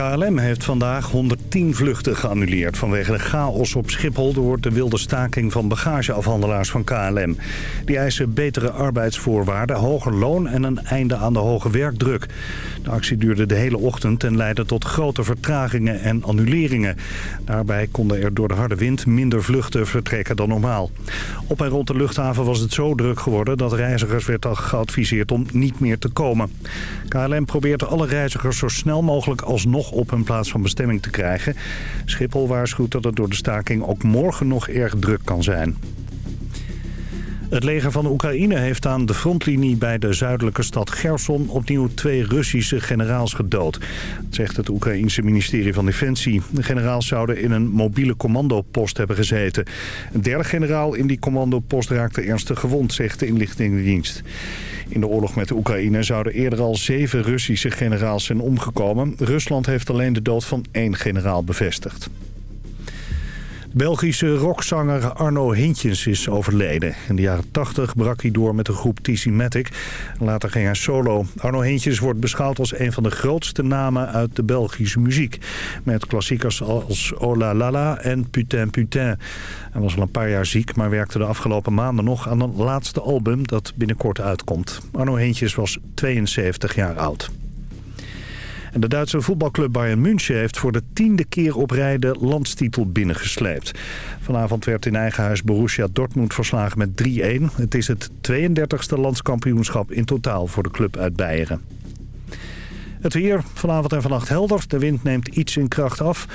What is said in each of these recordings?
KLM heeft vandaag 110 vluchten geannuleerd vanwege de chaos op Schiphol... door de wilde staking van bagageafhandelaars van KLM. Die eisen betere arbeidsvoorwaarden, hoger loon en een einde aan de hoge werkdruk. De actie duurde de hele ochtend en leidde tot grote vertragingen en annuleringen. Daarbij konden er door de harde wind minder vluchten vertrekken dan normaal. Op en rond de luchthaven was het zo druk geworden... dat reizigers werd geadviseerd om niet meer te komen. KLM probeert alle reizigers zo snel mogelijk alsnog op hun plaats van bestemming te krijgen. Schiphol waarschuwt dat het door de staking ook morgen nog erg druk kan zijn. Het leger van Oekraïne heeft aan de frontlinie bij de zuidelijke stad Gerson opnieuw twee Russische generaals gedood. Dat zegt het Oekraïense ministerie van Defensie. De generaals zouden in een mobiele commandopost hebben gezeten. Een derde generaal in die commandopost raakte ernstig gewond, zegt de inlichtingendienst. In de oorlog met de Oekraïne zouden eerder al zeven Russische generaals zijn omgekomen. Rusland heeft alleen de dood van één generaal bevestigd. Belgische rockzanger Arno Hintjes is overleden. In de jaren 80 brak hij door met de groep TC Matic. Later ging hij solo. Arno Hintjes wordt beschouwd als een van de grootste namen uit de Belgische muziek. Met klassiekers als Ola Lala en Putain Putain. Hij was al een paar jaar ziek, maar werkte de afgelopen maanden nog aan een laatste album dat binnenkort uitkomt. Arno Hintjes was 72 jaar oud. De Duitse voetbalclub Bayern München heeft voor de tiende keer op rij de landstitel binnengesleept. Vanavond werd in eigen huis Borussia Dortmund verslagen met 3-1. Het is het 32e landskampioenschap in totaal voor de club uit Beieren. Het weer vanavond en vannacht helder. De wind neemt iets in kracht af.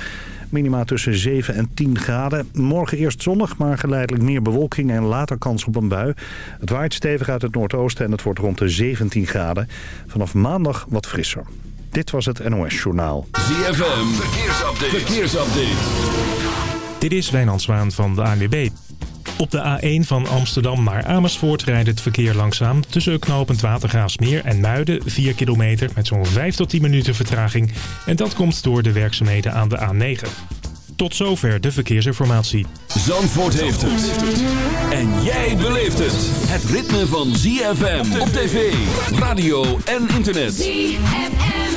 Minima tussen 7 en 10 graden. Morgen eerst zonnig, maar geleidelijk meer bewolking en later kans op een bui. Het waait stevig uit het noordoosten en het wordt rond de 17 graden. Vanaf maandag wat frisser. Dit was het NOS Journaal. ZFM, verkeersupdate. verkeersupdate. Dit is Wijnand Zwaan van de ANWB. Op de A1 van Amsterdam naar Amersfoort rijdt het verkeer langzaam... tussen knooppunt Watergraafsmeer en Muiden, 4 kilometer... met zo'n 5 tot 10 minuten vertraging. En dat komt door de werkzaamheden aan de A9. Tot zover de verkeersinformatie. Zandvoort heeft het. En jij beleeft het. Het ritme van ZFM op tv, radio en internet. ZFM.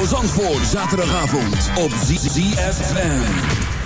Zandvoort. Zaterdagavond op ZFM.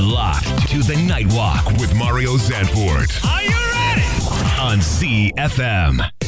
You've got it locked to the Nightwalk with Mario Zandvoort. Are you ready? On CFM.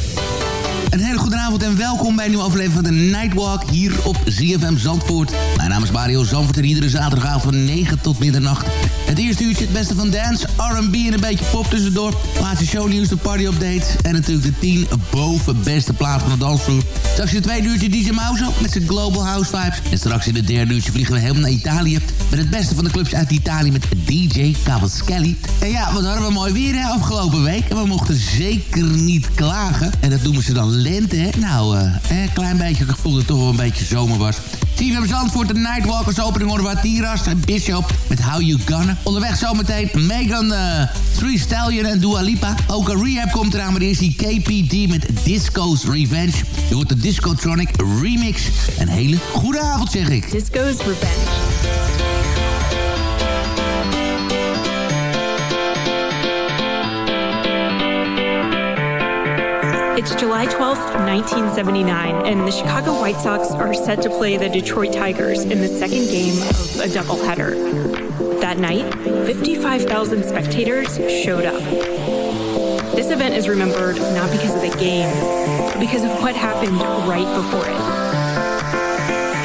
Een hele goede avond en welkom bij een nieuwe aflevering van de Nightwalk hier op ZFM Zandvoort. Mijn naam is Mario Zandvoort en iedere zaterdagavond van 9 tot middernacht. Het eerste uurtje het beste van dance, R&B en een beetje pop tussendoor. Laatste shownieuws, de party update en natuurlijk de 10 boven beste plaat van de dansvloer. Straks in het tweede uurtje DJ Mouse met zijn Global House Vibes. En straks in het derde uurtje vliegen we helemaal naar Italië. Met het beste van de clubs uit Italië met DJ Cavaschelli. En ja, wat hadden we mooi weer afgelopen week. En we mochten zeker niet klagen. En dat noemen ze dan lente, hè? Nou, eh, een klein beetje gevoel dat het toch wel een beetje zomer was. CFM Zandvoort, de Nightwalkers opening horen we Tiras en Bishop met How You Gonna. Onderweg zometeen Megan uh, Three Stallion en Dua Lipa. Ook een rehab komt eraan, maar eerst die KPD met Disco's Revenge. Je hoort de Discotronic remix. Een hele goede avond, zeg ik. Disco's Revenge. It's July 12th, 1979, and the Chicago White Sox are set to play the Detroit Tigers in the second game of a doubleheader. That night, 55,000 spectators showed up. This event is remembered not because of the game, but because of what happened right before it.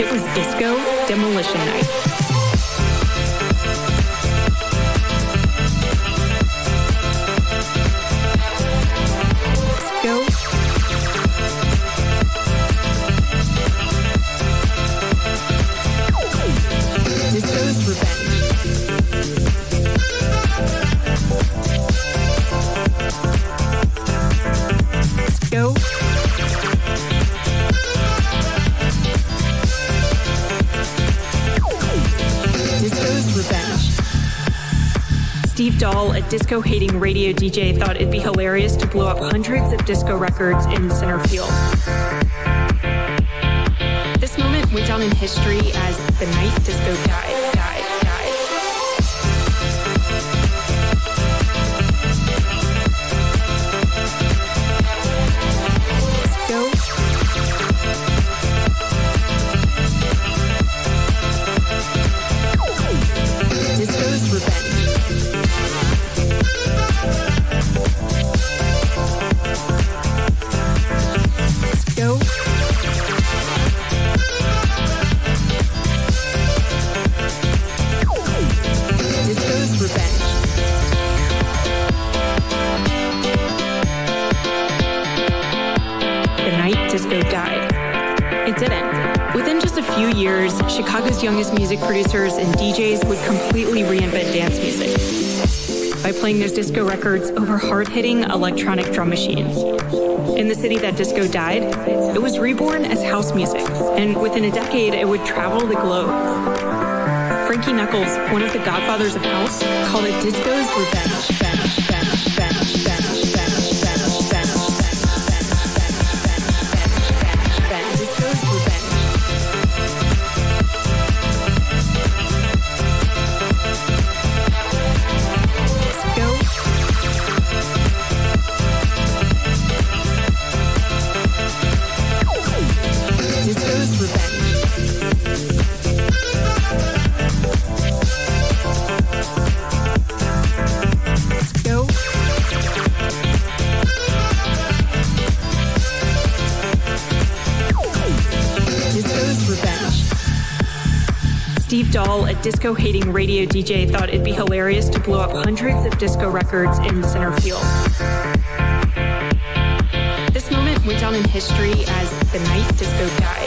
It was Disco Demolition Night. Dahl, a disco hating radio DJ, thought it'd be hilarious to blow up hundreds of disco records in center field. This moment went down in history as the night disco died. Producers and DJs would completely reinvent dance music by playing those disco records over hard-hitting electronic drum machines. In the city that disco died, it was reborn as house music, and within a decade, it would travel the globe. Frankie Knuckles, one of the godfathers of house, called it disco's revenge, Steve Dahl, a disco hating radio DJ, thought it'd be hilarious to blow up hundreds of disco records in center field. This moment went down in history as the night disco died,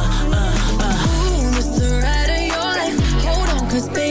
Cause they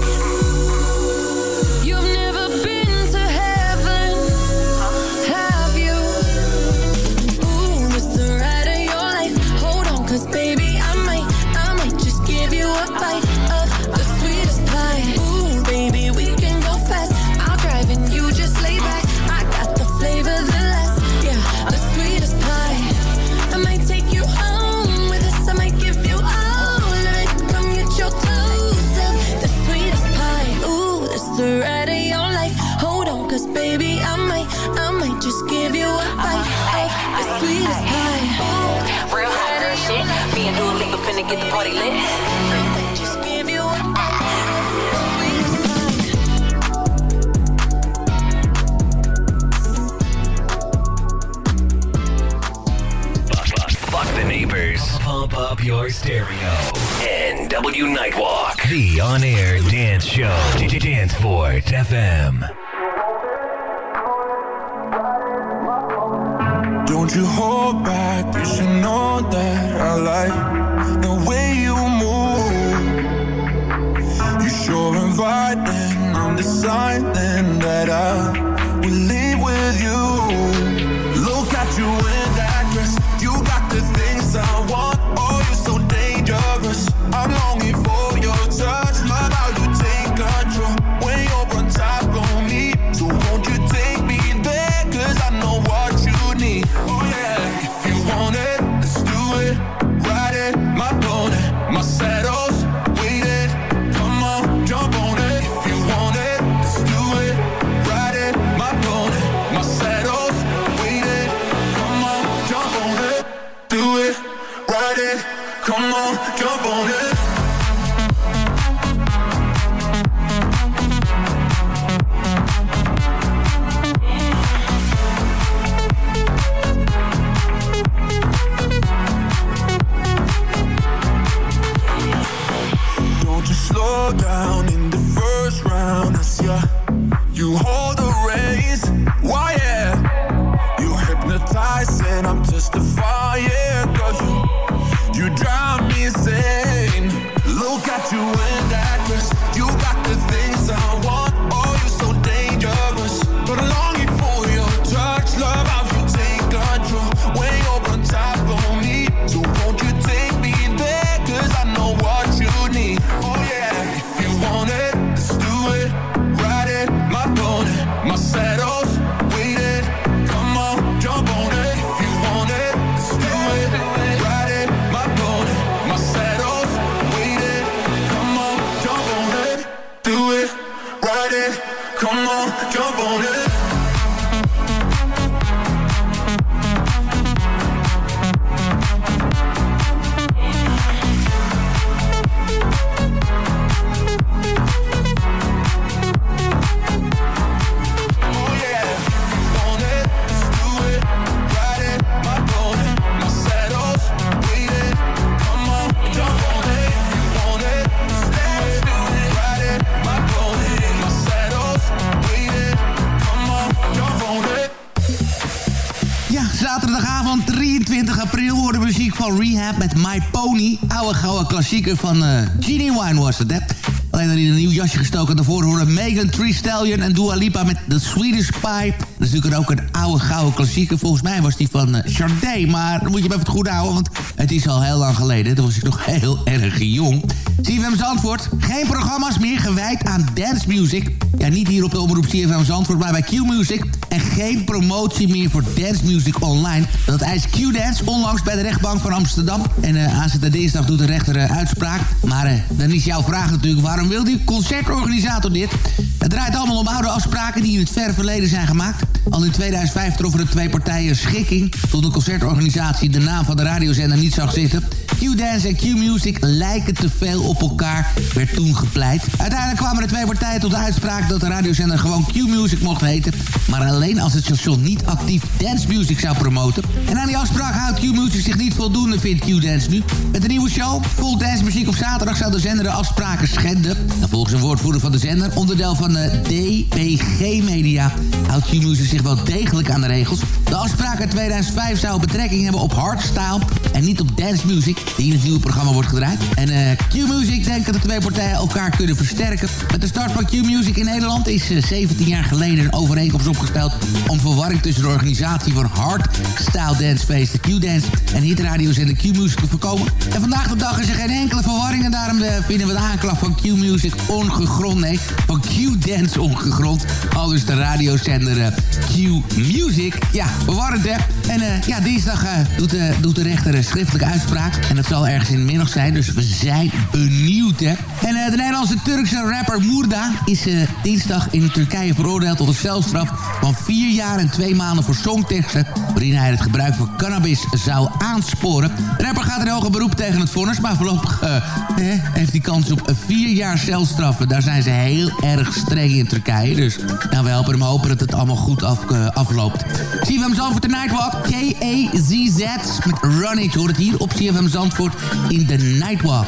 Pump up your stereo. NW Nightwalk. The on air dance show. Dance Fort FM. Don't you hold back, you should know that I like the way you move. You sure inviting, I'm deciding that I Oude gouden klassieker van eh Genie Wine was het, hè? Alleen dan in een nieuw jasje gestoken. Daarvoor horen Megan Tree Stallion en Dua Lipa met The Swedish Pipe. Dat is natuurlijk ook een oude gouden klassieker. Volgens mij was die van uh. Maar dan moet je me even het goed houden, want het is al heel lang geleden. Toen was ik nog heel erg jong. CFM Zandvoort, geen programma's meer gewijd aan dance music. Ja, niet hier op de omroep CFM Zandvoort, maar bij Q-Music. En geen promotie meer voor dance music online. Dat eist Q-Dance onlangs bij de rechtbank van Amsterdam. En uh, aanstaande dinsdag doet de rechter uh, uitspraak. Maar uh, dan is jouw vraag natuurlijk, waarom wil die concertorganisator dit? Het draait allemaal om oude afspraken die in het verre verleden zijn gemaakt. Al in 2005 troffen de twee partijen schikking... tot de concertorganisatie de naam van de radiozender niet zag zitten. Q-Dance en Q-Music lijken te veel op elkaar, werd toen gepleit. Uiteindelijk kwamen de twee partijen tot de uitspraak... dat de radiozender gewoon Q-Music mocht heten... maar alleen als het station niet actief dance music zou promoten. En aan die afspraak houdt Q-Music zich niet voldoende, vindt Q-Dance nu. Met de nieuwe show, Full Dance Muziek op zaterdag... zou de zender de afspraken schenden. En volgens een woordvoerder van de zender, onderdeel van de DPG Media... houdt Q-Music zich wel degelijk aan de regels. De afspraak uit 2005 zou betrekking hebben op hardstyle... en niet op dance music, die in het nieuwe programma wordt gedraaid. En uh, Q-Music denkt dat de twee partijen elkaar kunnen versterken. Met de start van Q-Music in Nederland is uh, 17 jaar geleden een overeenkomst opgesteld... om verwarring tussen de organisatie van hardstyle dancefeesten Q-Dance... en hitradios en de Q-Music te voorkomen. En vandaag de dag is er geen enkele verwarring... en daarom uh, vinden we de aanklacht van Q-Music ongegrond. Nee, van Q-Dance ongegrond. Al dus de radiozender Q-Music. Ja, verwarrend hè. En ja, dinsdag doet, doet de rechter een schriftelijke uitspraak. Dat zal ergens in de middag zijn, dus we zijn benieuwd hè. En de Nederlandse Turkse rapper Moerda is dinsdag in Turkije veroordeeld tot een celstraf van vier jaar en twee maanden voor songteksten. Waarin hij het gebruik van cannabis zou aansporen. De rapper gaat in hoger beroep tegen het vonnis, maar voorlopig heeft hij kans op vier jaar celstraffen. Daar zijn ze heel erg streng in Turkije. Dus nou, we helpen hem hopen dat het allemaal goed af, afloopt. CFM Zandvoort de Nightwalk. K-A-Z-Z met Run It. Hoort het hier op CFM Zandvoort in de Nightwalk.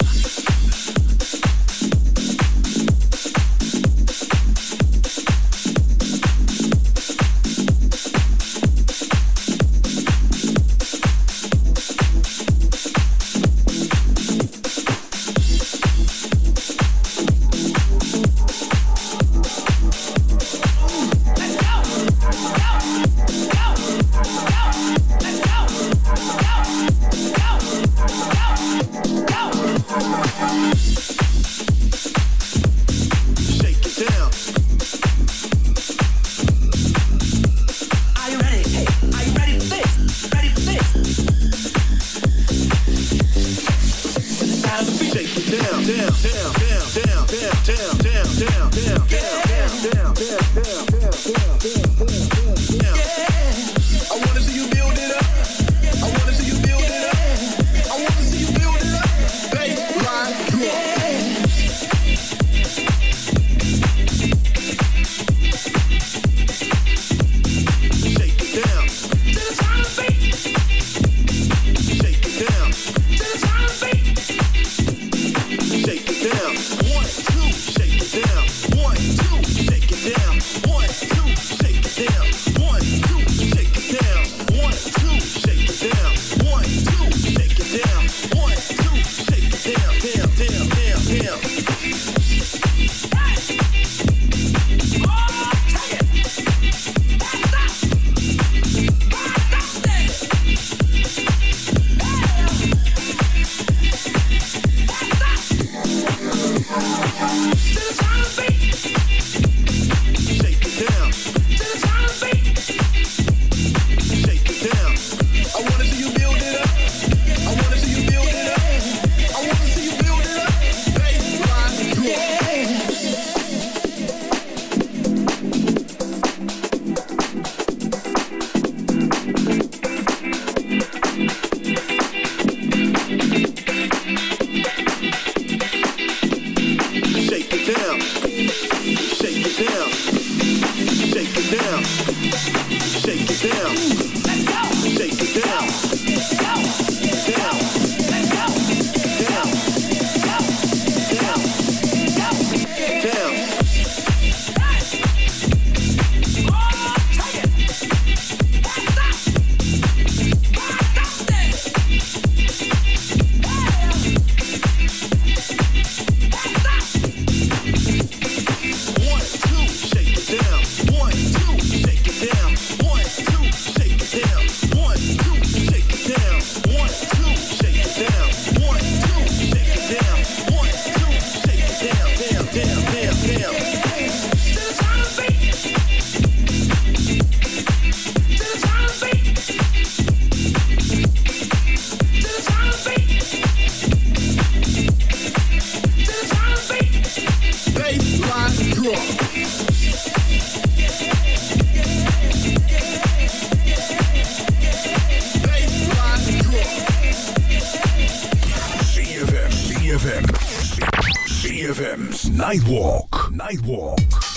CFM's Nightwalk. Nightwalk.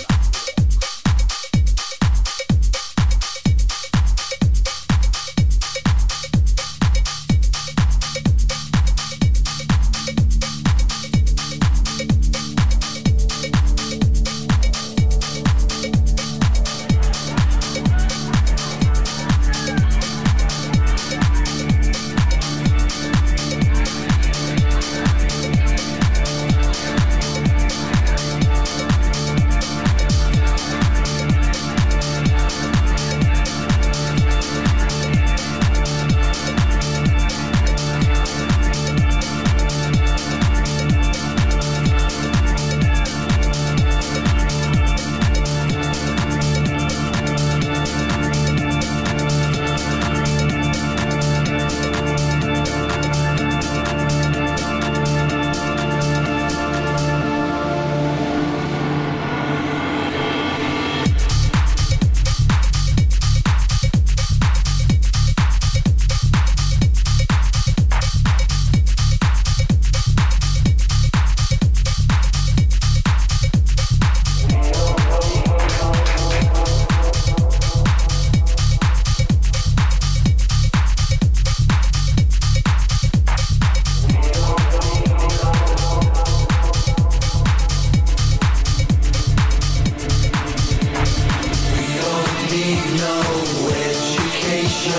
We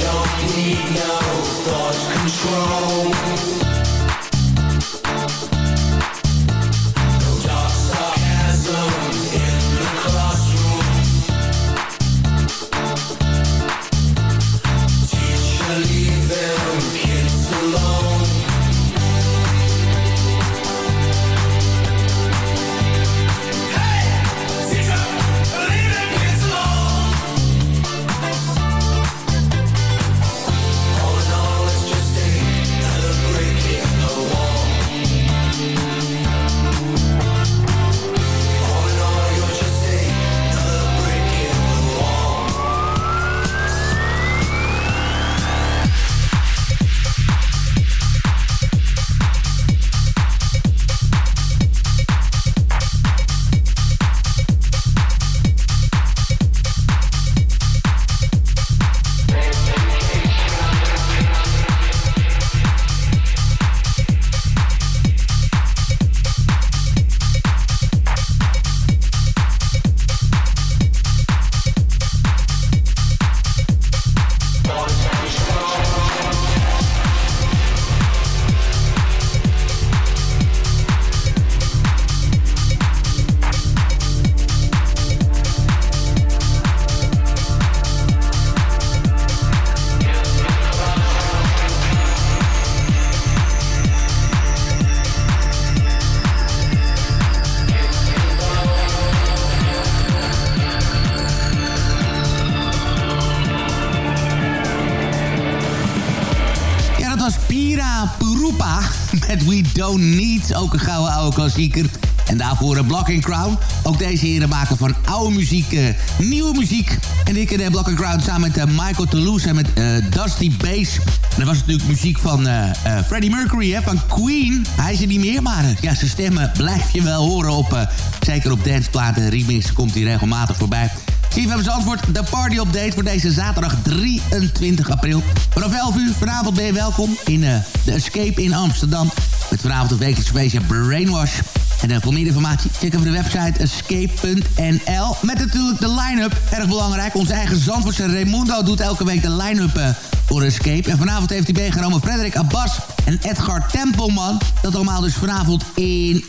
don't need no thought control. Don't Need. Ook een gouden oude klassieker. En daarvoor een Block and Crown. Ook deze heren maken van oude muziek uh, nieuwe muziek. En ik en Block and Crown samen met uh, Michael Toulouse en met uh, Dusty Bass. En dat was natuurlijk muziek van Freddie Mercury, hè, van Queen. Hij is er niet meer, maar ja, zijn stemmen blijf je wel horen op... zeker op danceplaten remix komt hij regelmatig voorbij. CFM antwoord, de party update voor deze zaterdag 23 april. Vanaf 11 uur vanavond ben je welkom in de Escape in Amsterdam. Met vanavond een wekelijks feestje Brainwash. En uh, voor meer informatie check even de website escape.nl. Met natuurlijk de line-up, erg belangrijk. Onze eigen Zandvoortse Raimundo doet elke week de line-up uh, voor Escape. En vanavond heeft hij meegenomen Frederik Abbas en Edgar Tempelman. Dat allemaal dus vanavond in uh,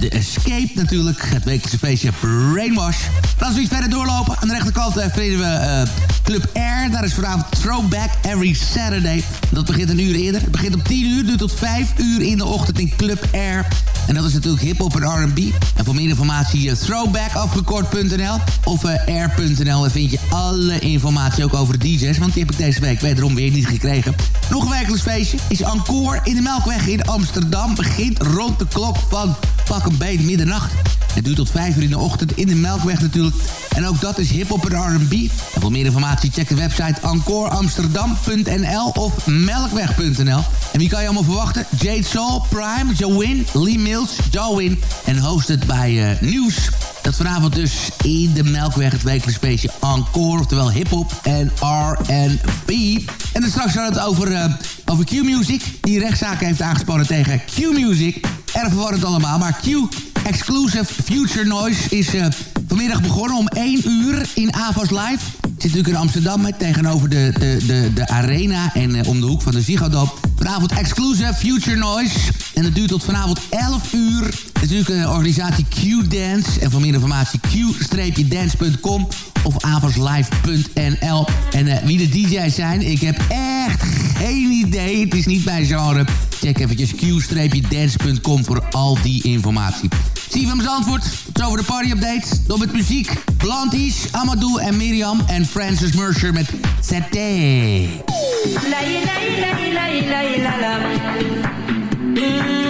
de Escape natuurlijk. Het wekelijkse feestje Brainwash. Als we iets verder doorlopen, aan de rechterkant uh, vinden we Club Air. Daar is vanavond Throwback Every Saturday. Dat begint een uur eerder. Het begint om 10 uur, duurt tot 5 uur in de ochtend in Club Air. En dat is natuurlijk hip-hop en RB. En voor meer informatie throwbackafgekort.nl of air.nl. Daar vind je alle informatie ook over de DJ's. Want die heb ik deze week wederom weer niet gekregen. Nog een wekelijks feestje is Encore in de Melkweg in Amsterdam. Begint rond de klok van pak een beet middernacht. Het duurt tot 5 uur in de ochtend in de Melkweg natuurlijk. En ook dat is hip-hop en R&B. En voor meer informatie check de website encoreamsterdam.nl of melkweg.nl. En wie kan je allemaal verwachten? Jade Soul, Prime, Jowin, Lee Mills, Jowin en hosted bij uh, Nieuws. Dat vanavond dus in de Melkweg het wekelijks feestje Encore, oftewel hip-hop en R&B. En dan straks gaan we het over, uh, over Q-Music, die rechtszaken heeft aangespannen tegen Q-Music. Erg verwarrend allemaal, maar Q Exclusive Future Noise is uh, vanmiddag begonnen om 1 uur in Avas Live. Zit natuurlijk in Amsterdam met, tegenover de, de, de, de Arena en uh, om de hoek van de Ziggo Vanavond Exclusive Future Noise. En dat duurt tot vanavond 11 uur. Natuurlijk een organisatie Q-Dance. En voor meer informatie q-dance.com of avaslive.nl. En uh, wie de DJ's zijn, ik heb echt geen idee. Het is niet mijn genre. Check eventjes q-dance.com voor al die informatie. Zie hem antwoord. Tot over de party update. Door met muziek. Blanties, Amadou en Miriam. En Francis Mercer met Zete. La la la.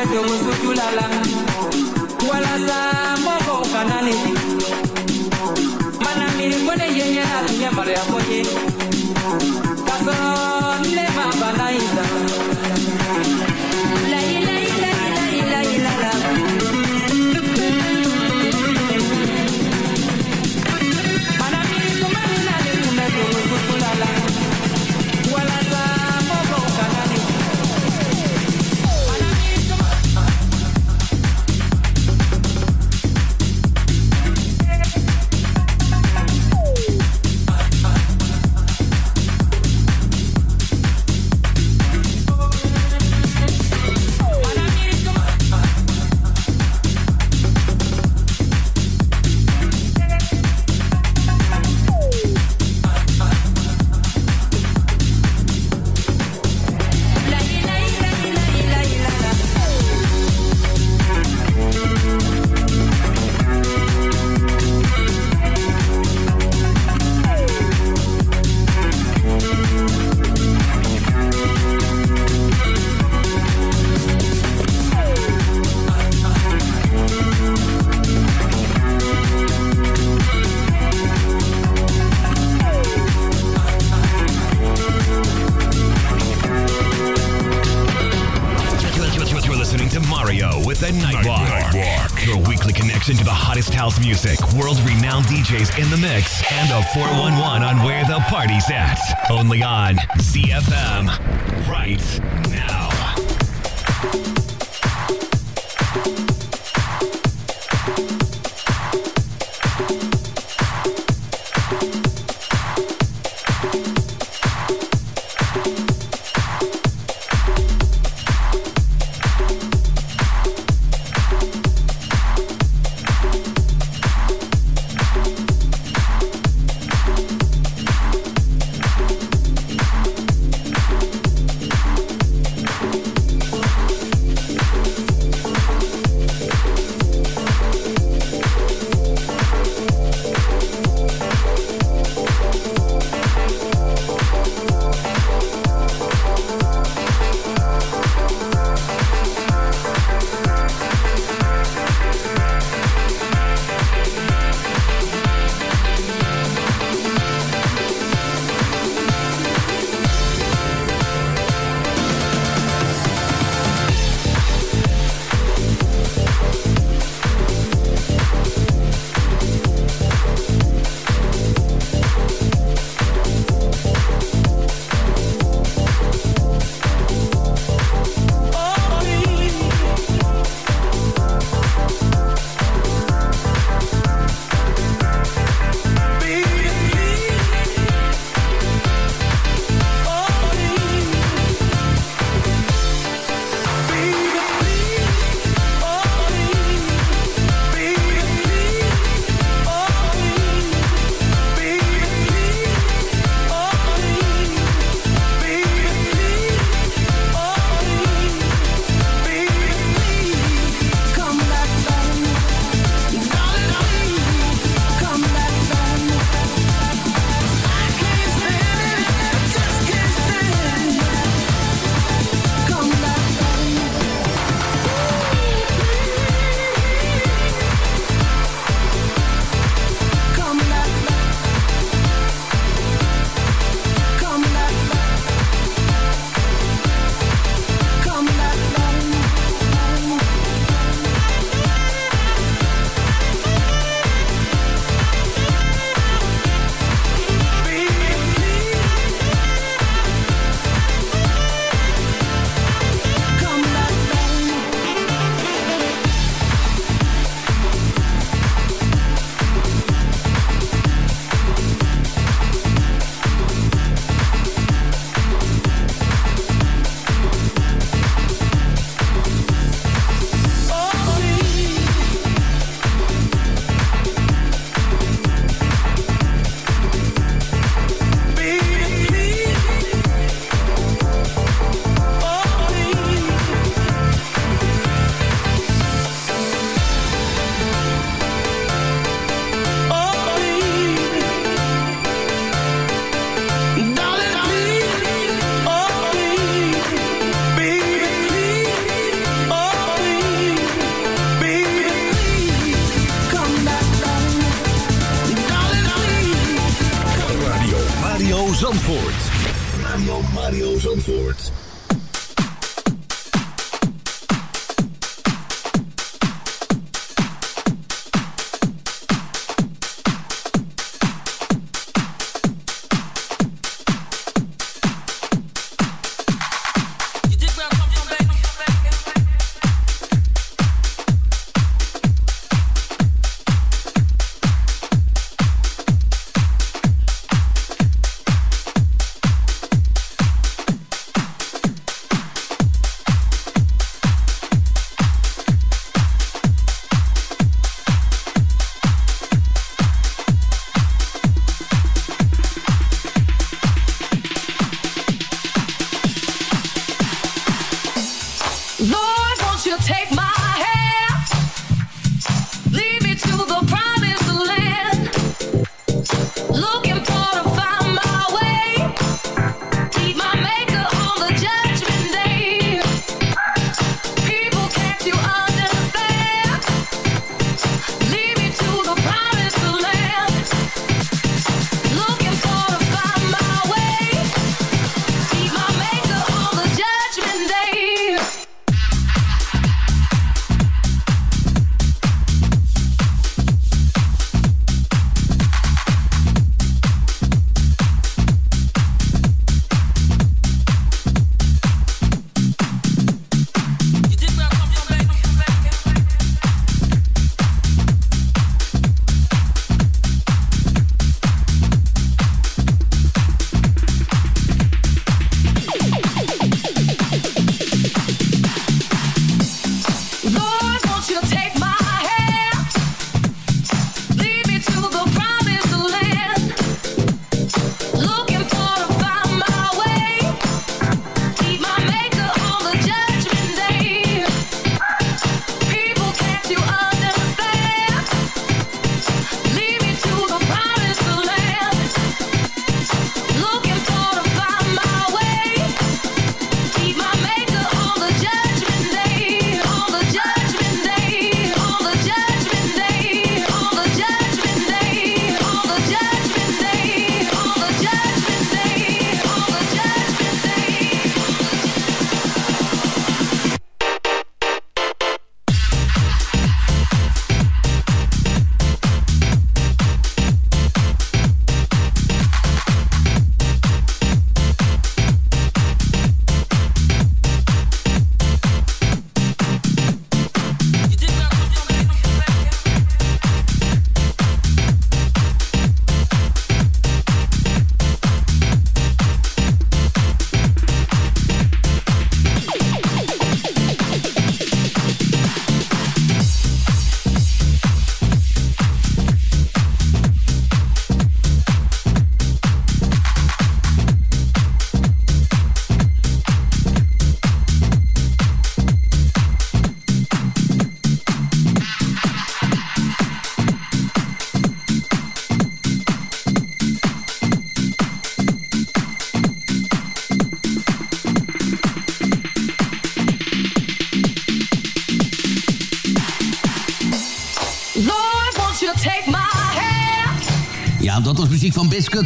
mete musukilala walasa moko ukanani. Mana milingo yenye atunyamalo yako kasoro nne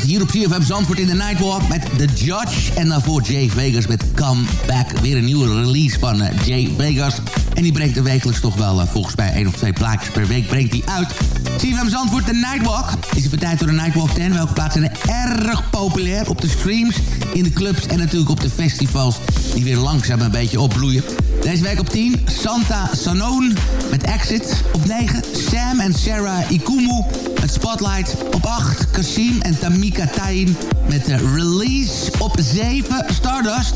Hier op CFM Zandvoort in de Nightwalk met The Judge. En daarvoor Jay Vegas met Come Back. Weer een nieuwe release van eh, Jay Vegas. En die brengt er wekelijks toch wel, eh, volgens mij, één of twee plaatjes per week brengt hij uit. CFM Zandvoort, de Nightwalk. Is er tijd door de Nightwalk 10. Welke plaatsen zijn erg populair op de streams, in de clubs en natuurlijk op de festivals. Die weer langzaam een beetje opbloeien. Deze week op 10, Santa Sanone met Exit. Op 9, Sam en Sarah Ikumu Spotlight. Op 8, Kasim en Tamika Tain met de Release. Op 7, Stardust.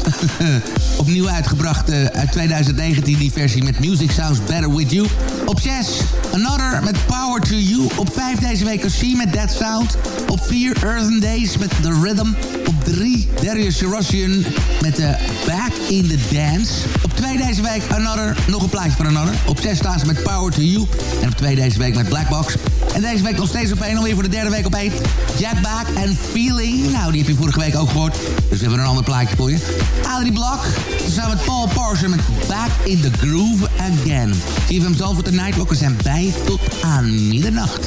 Opnieuw uitgebracht eh, uit 2019 die versie met Music Sounds Better With You. Op 6, Another met Power To You. Op 5 deze week Kasim met That Sound. Op 4, Earthen Days met The Rhythm. Op 3, Darius Sarosian met de Back in the Dance. Op 2 deze week Another, nog een plaatje van Another. Op 6 staan ze met Power To You. En op 2 deze week met Blackbox. En deze week nog steeds op 1, alweer voor de derde week op 1. Jack Back en Feeling. Nou, die heb je vorige week ook gehoord. Dus we hebben een ander plaatje voor je. Adrie Blok, samen met Paul Parson met Back in the Groove Again. CFM Zalvoort de Nightwalkers zijn bij tot aan middernacht.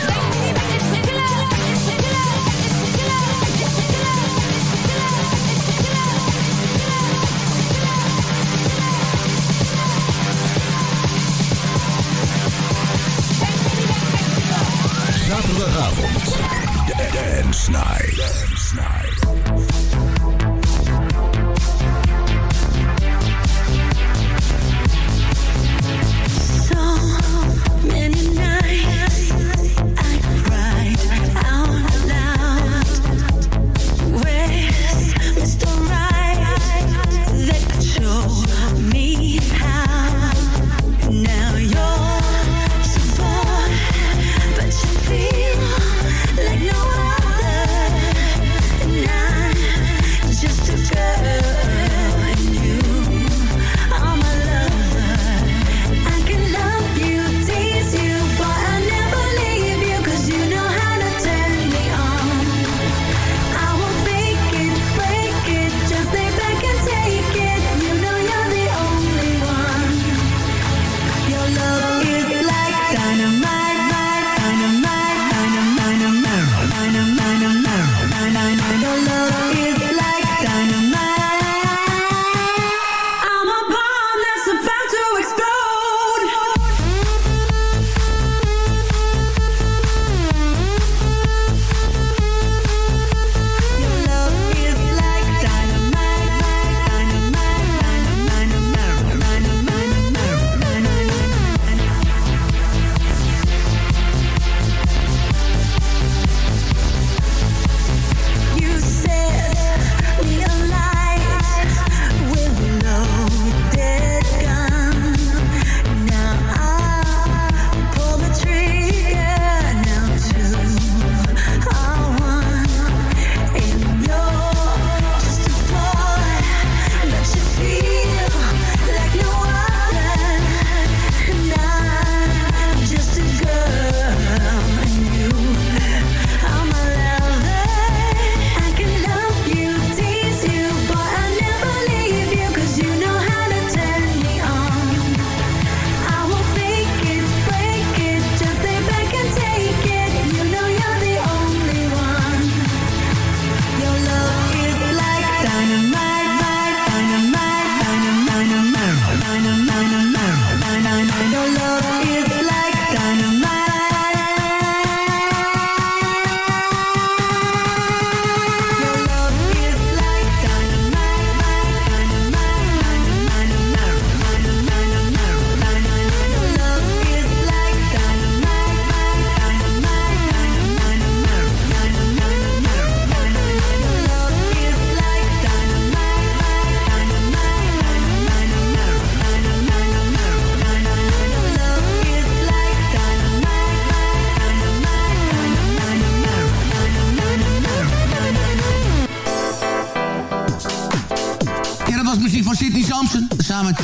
Dance Night.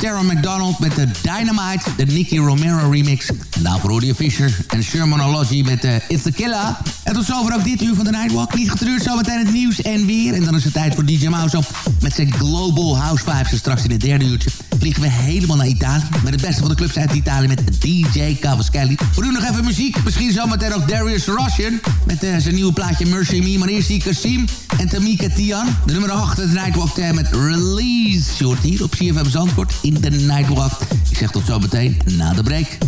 Samen McDonald met de Dynamite, de Nicky Romero remix. En daarvoor Fisher en Shermanology met de It's the Killer. En tot zover ook dit uur van de Nightwalk. Niet getreurd, zometeen het nieuws en weer. En dan is het tijd voor DJ Mouse op met zijn Global House Vibes. En straks in het derde uurtje vliegen we helemaal naar Italië. Met het beste van de clubs uit Italië met DJ Cavaschelli. We doen nog even muziek. Misschien zometeen ook Darius Russian. Met uh, zijn nieuwe plaatje Mercy Me. Maar eerst die Kasim en Tamika Tian. De nummer 8, het Nightwalk 10 met Release. Short hier op CFM Zandvoort in de Nightwalk. Ik zeg tot zometeen na de break.